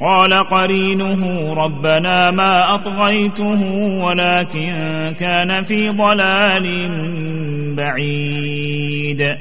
قال قرينه ربنا ما أطغيته ولكن كان في ضلال بعيد.